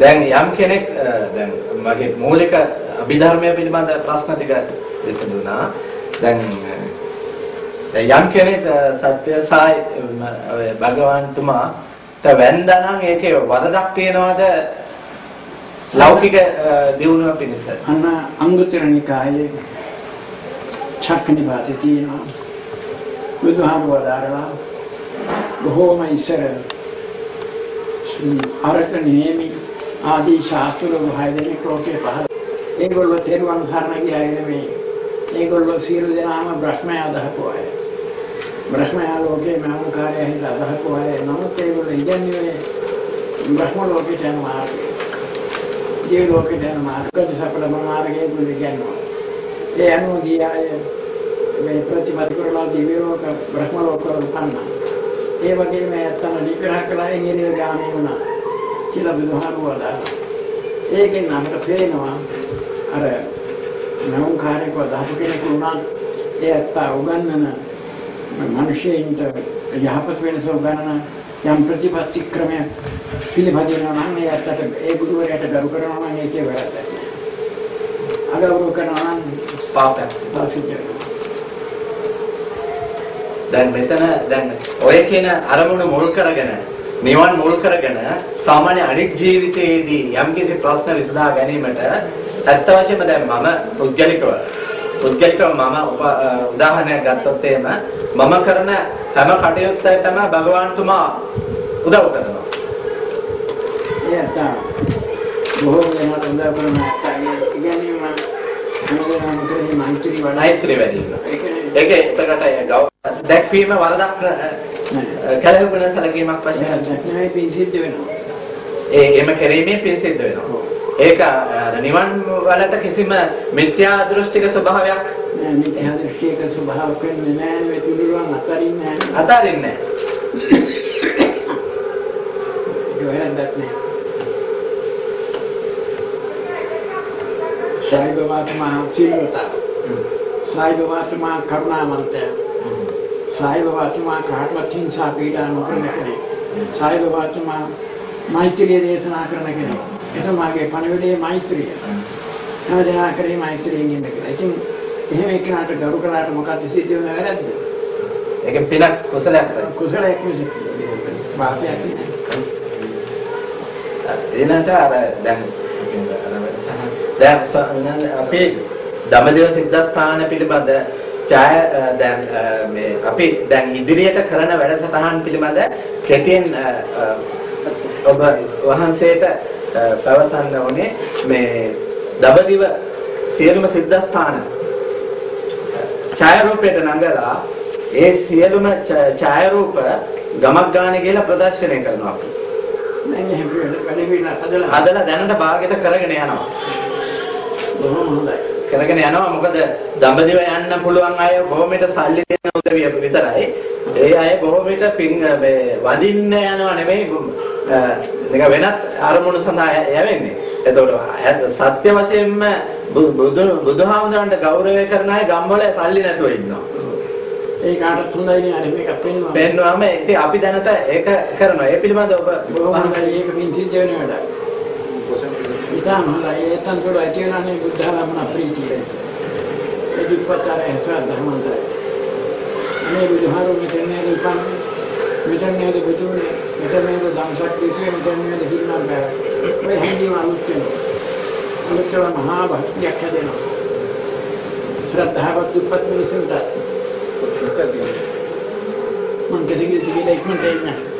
දැන් යම් කෙනෙක් දැන් මගේ මූලික අභිධර්මය පිළිබඳ ප්‍රශ්න ටික විසඳුණා. දැන් යම් කෙනෙක් සත්‍ය සායි භගවන්තුමා වැන්දනම් ඒකේ වරදක් තියනවද? ලෞකික දියුණුව පිණිස. අන්න අංගුත්තර නිකායේ චක්කනිපාතේ තියෙනවා. බුදුහාමුදුරුවෝ වදාරලා බොහෝම ඉස්සර අරක නියමි ආදී ශාස්ත්‍ර වහය දෙනෙක් ලෝකේ පහළ ඒගොල්ලෝ තේරුවන් සරණ ගියා නෙමෙයි ඒගොල්ලෝ සියලු දෙනාම බ්‍රහ්මය අදහපු අය බ්‍රහ්මය ලෝකේ මහමුකාරය හිත අදහපු අය නමුත් ඒගොල්ලෝ ඉගන්නේ බ්‍රහ්ම ලෝකයට යන මාර්ගය ජීව ලෝකයට යන මාර්ගය සපල මාර්ගය ඒගොල්ලෝ ඉගන්නවා ඒ අනුව ගිය අය මේ ප්‍රතිපද කරලා දිව්‍ය ලෝක බ්‍රහ්ම ලෝක වල පන්නා ඒ වගේම ඇත්තම විග්‍රහ කළා ඉංග්‍රීසි ඥානෙ වුණා කියලා බුදුහාමුදුරුවෝ වදාළා. ඒකෙන් අපිට පේනවා අර නවුකාරයක දහතු කෙනෙක් වුණා ඒ ඇත්ත උගන්නන මිනිසෙයින්ට යහපත් වෙනස උගන්නන යම් ප්‍රතිපත්ති ක්‍රමයක් පිළිපදිනවා නම් ඒ ඇත්තට ඒ බුදුවරයාට ගරු කරනවා නම් ඒකේ වැරද්දක් නෑ අගෞරව කරනවා නම් පාපයක් පාපයක් දැන් මෙතන දැන් ඔය කියන අරමුණ මුල් කරගෙන නිවන් මුල් කරගෙන සාමාන්‍ය අනික් ජීවිතයේදී යම්කිසි ප්‍රශ්න විසඳා ගැනීමට ඇත්ත වශයෙන්ම දැන් මම පුද්ගලිකව පුද්ගලිකව මම උදාහරණයක් ගත්තොත් එහෙම මම කරන හැම කටයුත්තකටම භගවන්තුමා උදව් කරනවා. එයාට බොහෝ වෙනකට උදව් කරන අයගේ ඉගෙනීම හැමදේම කරේ මෛත්‍රී වඩා වෙනවා. කියන්නේ ඒක එතකට ගෞ දැක්වීම වරදක් කලහුගුණ සැලකීමක් වශයෙන් නෙවෙයි පිසිද්ධ වෙනවා. ඒ එම කිරීමේ පින් සිද්ධ වෙනවා. ඒක නිවන් වලට කිසිම මිත්‍යා දෘෂ්ටික ස්වභාවයක් මිත්‍යා දෘෂ්ටියක ස්වභාවයක් නෑ මේ තුරුවන් අතරින්නේ නෑ. අතාරින්නේ නෑ. සායිබාබාතුමා සිල්වතා. සායිබාබාතුමා කරුණාවන්තය. සායිබාබාතුමා කාටවත් හිංසා පීඩා නොකරන කෙනෙක්. සායිබාබාතුමා මෛත්‍රිය දේශනා කරන කෙනෙක්. එතුමාගේ පණිවිඩයේ මෛත්‍රිය. හැමදෙනා කරේ මෛත්‍රියෙන් ඉන්න කියලා. ඉතින් එහෙම එක්කනට ගරු කළාට මොකක්ද සිද්ධ වෙන වැරද්ද? ඒක පිනක් කුසලයක් තමයි. කුසලයක් මිසක් පාපයක් නෙවෙයි. එනට අර දැන් දැන් අපි දමදේව සිද්ධාස්ථාන පිළිබඳ ඡාය දැන් මේ අපි දැන් ඉදිරියට කරන වැඩසටහන් පිළිබඳ කෙටියෙන් ඔබ වහන්සේට පැවසන්න ඕනේ මේ දඹදිව සියලුම සිද්ධාස්ථාන ඡායාරූපයට නඟලා ඒ සියලුම ඡායාරූප ගමක් ගානේ කියලා ප්‍රදර්ශනය කරනවා අපි. මම එහෙම හදලා දැනට භාගයට කරගෙන යනවා. බොහොම හොඳයි. කරගෙන යනවා මොකද දඹදිව යන්න පුළුවන් අය බොහොමයට සල්ලි දෙන උදවිය විතරයි. ඒ අය බොහොමයට පින් මේ වදින්න යනවා නෙමෙයි නික වෙනත් අරමුණු සඳහා යවෙන්නේ. එතකොට සත්‍ය වශයෙන්ම බුදු බුදුහාමුදුරන්ට ගෞරවය කරන අය ගම්වල සල්ලි නැතුව ඉන්නවා. ඒ කාටත් හොඳයි නේ මේක පෙන්වන්න. පෙන්වම ඉතින් අපි දැනට ඒක කරනවා. ඒ පිළිබඳව ඔබ බොහොම හොඳයි ඒක පින් සිද්ධ වෙන වැඩක්. विधान अटी बुद्धाराम प्रीति है धर्मता मिटने बजूने मिटने दंशक्ति मिटने हिंदी में अलुक्त अलुक्त महाभक्ति अक्षदेन श्रद्धा भक्ति उत्पत्ति मन किसी की दिखी लेकिन चाहिए